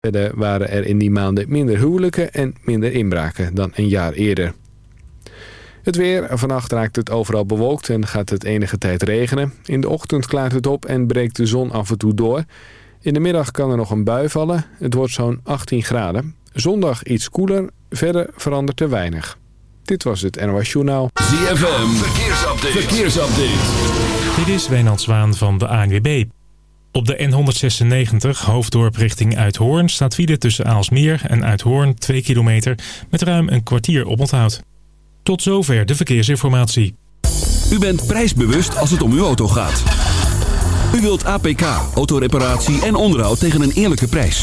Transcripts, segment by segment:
Verder waren er in die maanden minder huwelijken en minder inbraken dan een jaar eerder. Het weer. Vannacht raakt het overal bewolkt en gaat het enige tijd regenen. In de ochtend klaart het op en breekt de zon af en toe door. In de middag kan er nog een bui vallen. Het wordt zo'n 18 graden. Zondag iets koeler. Verder verandert er weinig. Dit was het NOS Journaal. ZFM. Verkeersupdate. Verkeersupdate. Dit is Wijnand Zwaan van de ANWB. Op de N196 hoofddorp richting Uithoorn staat file tussen Aalsmeer en Uithoorn 2 kilometer met ruim een kwartier oponthoud. Tot zover de verkeersinformatie. U bent prijsbewust als het om uw auto gaat. U wilt APK, autoreparatie en onderhoud tegen een eerlijke prijs.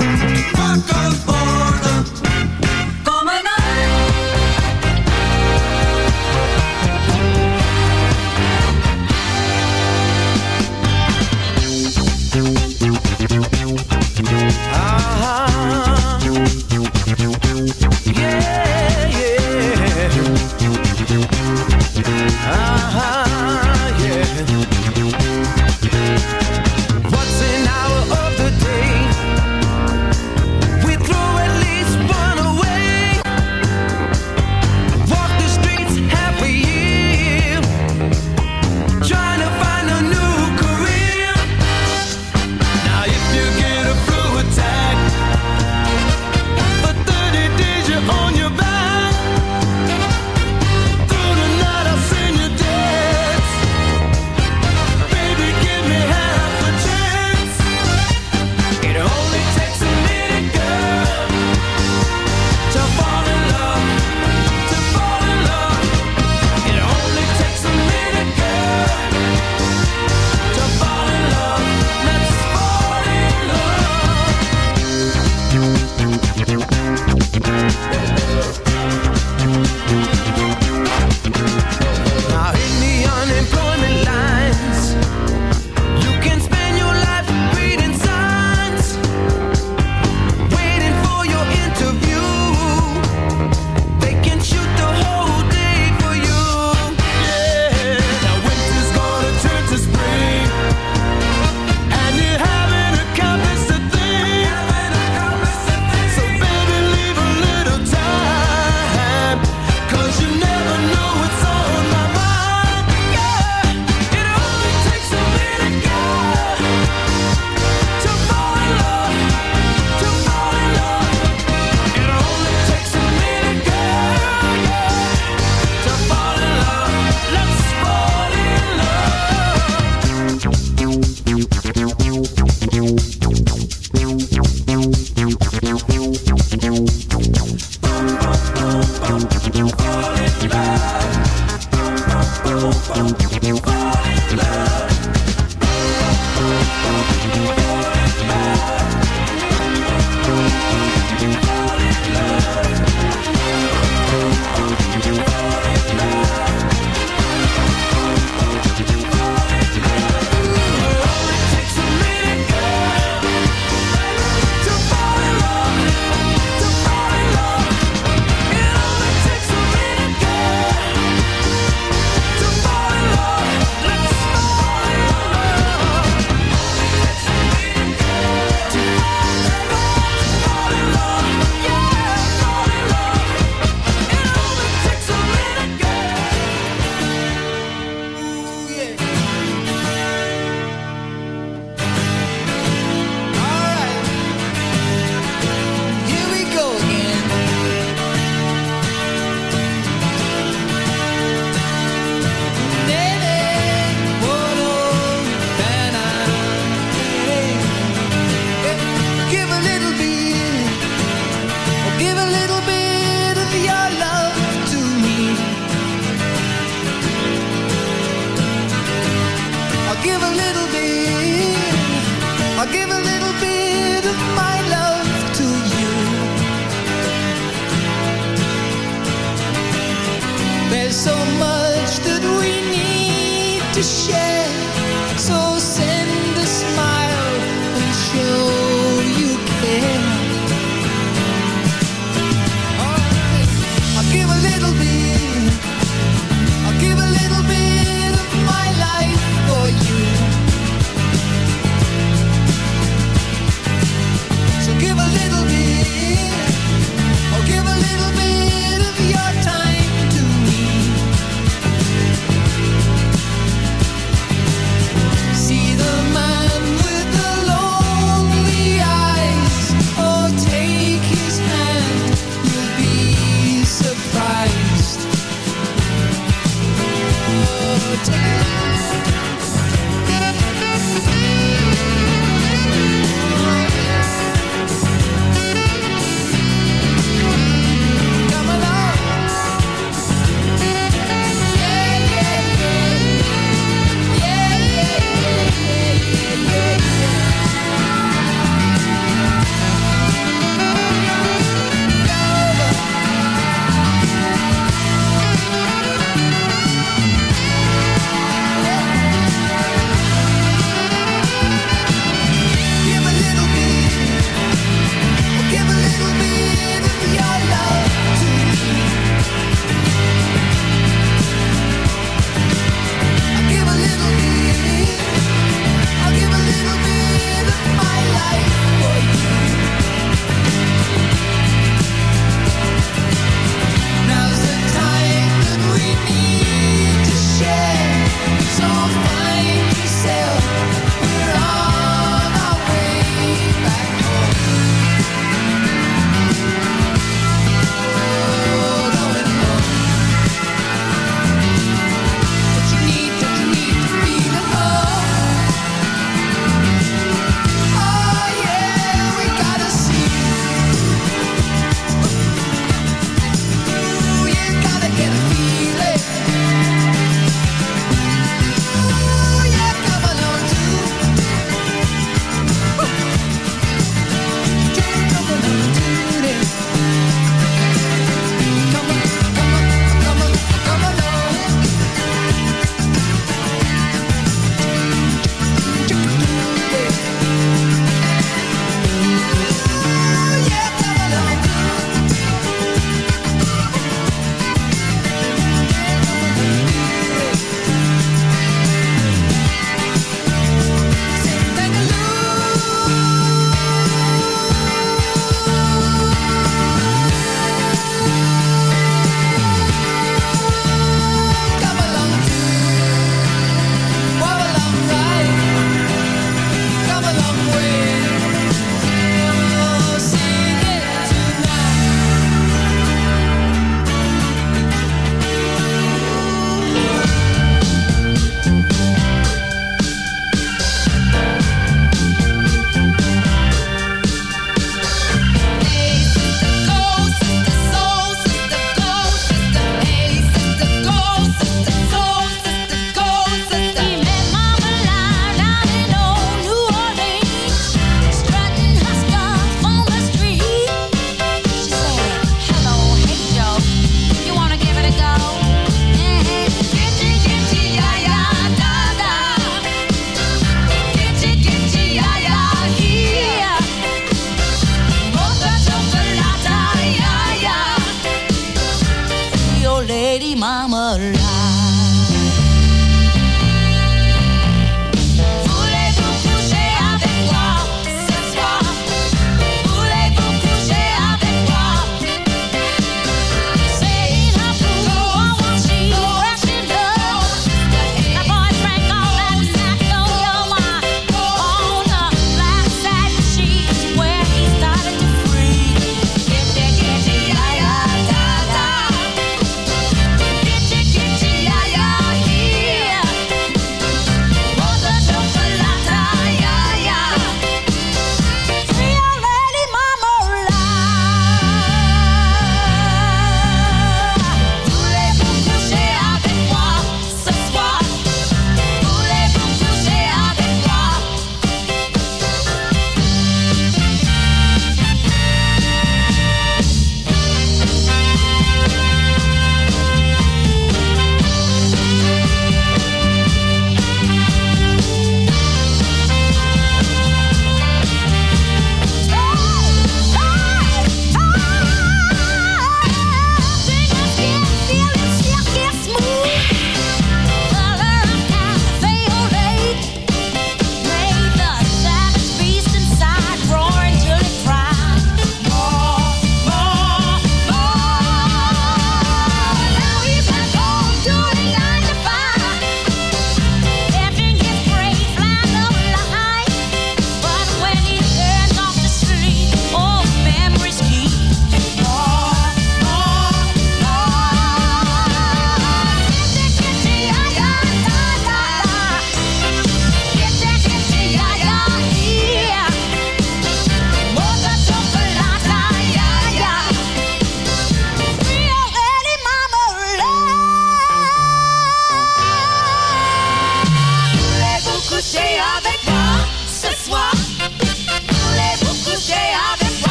Wakker worden.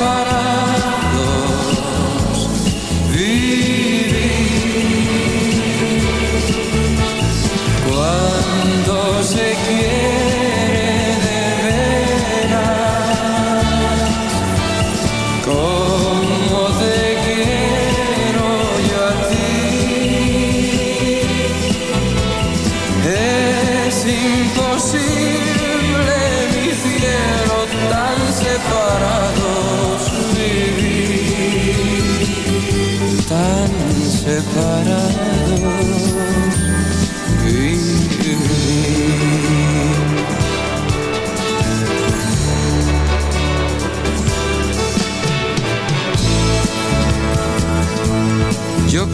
parar